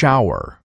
shower.